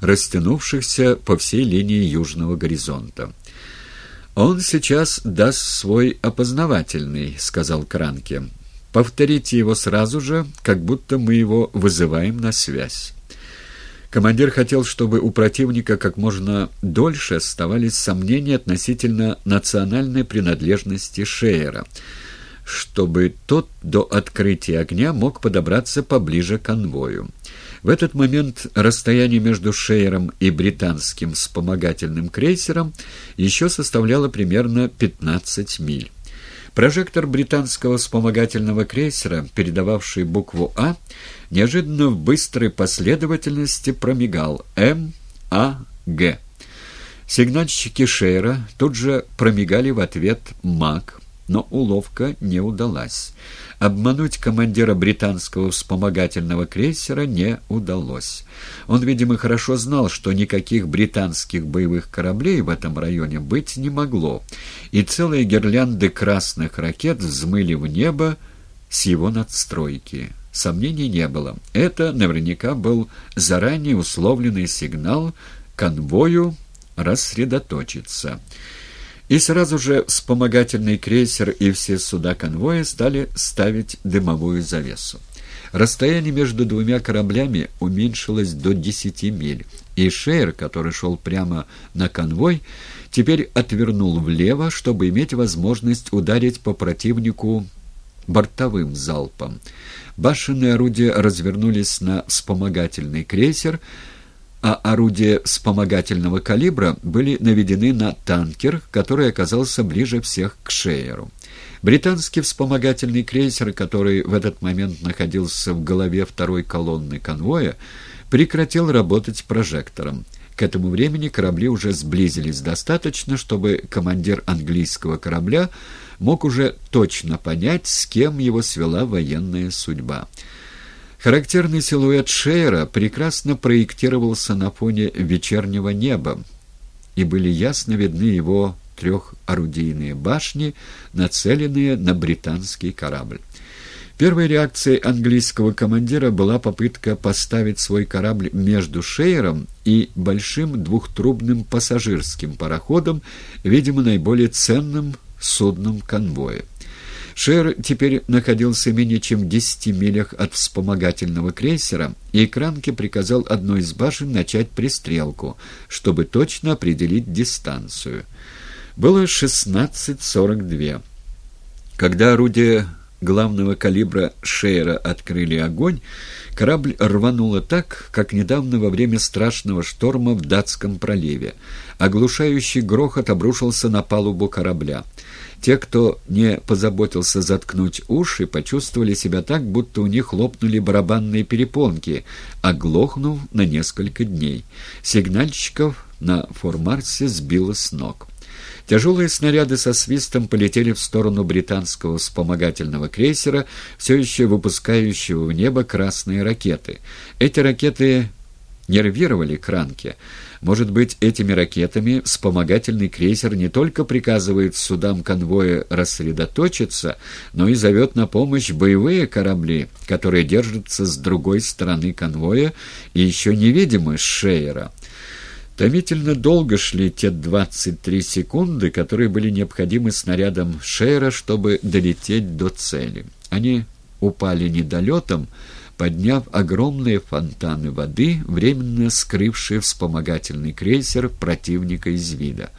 растянувшихся по всей линии южного горизонта. «Он сейчас даст свой опознавательный», — сказал Кранке. «Повторите его сразу же, как будто мы его вызываем на связь». Командир хотел, чтобы у противника как можно дольше оставались сомнения относительно национальной принадлежности Шейера, чтобы тот до открытия огня мог подобраться поближе к конвою. В этот момент расстояние между Шейером и британским вспомогательным крейсером еще составляло примерно 15 миль. Прожектор британского вспомогательного крейсера, передававший букву «А», неожиданно в быстрой последовательности промигал «М», «А», «Г». Сигнальщики Шейера тут же промигали в ответ «МАК», но уловка не удалась. Обмануть командира британского вспомогательного крейсера не удалось. Он, видимо, хорошо знал, что никаких британских боевых кораблей в этом районе быть не могло, и целые гирлянды красных ракет взмыли в небо с его надстройки. Сомнений не было. Это наверняка был заранее условленный сигнал конвою рассредоточиться. И сразу же вспомогательный крейсер и все суда конвоя стали ставить дымовую завесу. Расстояние между двумя кораблями уменьшилось до 10 миль, и Шейер, который шел прямо на конвой, теперь отвернул влево, чтобы иметь возможность ударить по противнику бортовым залпом. Башенные орудия развернулись на вспомогательный крейсер, а орудия вспомогательного калибра были наведены на танкер, который оказался ближе всех к Шейеру. Британский вспомогательный крейсер, который в этот момент находился в голове второй колонны конвоя, прекратил работать прожектором. К этому времени корабли уже сблизились достаточно, чтобы командир английского корабля мог уже точно понять, с кем его свела военная судьба. Характерный силуэт Шейера прекрасно проектировался на фоне вечернего неба, и были ясно видны его трехорудийные башни, нацеленные на британский корабль. Первой реакцией английского командира была попытка поставить свой корабль между Шейером и большим двухтрубным пассажирским пароходом, видимо, наиболее ценным судном конвоя. Шер теперь находился менее чем в десяти милях от вспомогательного крейсера, и Кранке приказал одной из башен начать пристрелку, чтобы точно определить дистанцию. Было 16.42. Когда орудия главного калибра Шейра открыли огонь, корабль рвануло так, как недавно во время страшного шторма в датском проливе. Оглушающий грохот обрушился на палубу корабля. Те, кто не позаботился заткнуть уши, почувствовали себя так, будто у них лопнули барабанные перепонки, оглохнув на несколько дней. Сигнальщиков на Формарсе сбило с ног. Тяжелые снаряды со свистом полетели в сторону британского вспомогательного крейсера, все еще выпускающего в небо красные ракеты. Эти ракеты нервировали Кранке. Может быть, этими ракетами вспомогательный крейсер не только приказывает судам конвоя рассредоточиться, но и зовет на помощь боевые корабли, которые держатся с другой стороны конвоя и еще невидимы с Шейера. Томительно долго шли те 23 секунды, которые были необходимы снарядам Шейера, чтобы долететь до цели. Они упали недолетом, подняв огромные фонтаны воды, временно скрывшие вспомогательный крейсер противника из вида.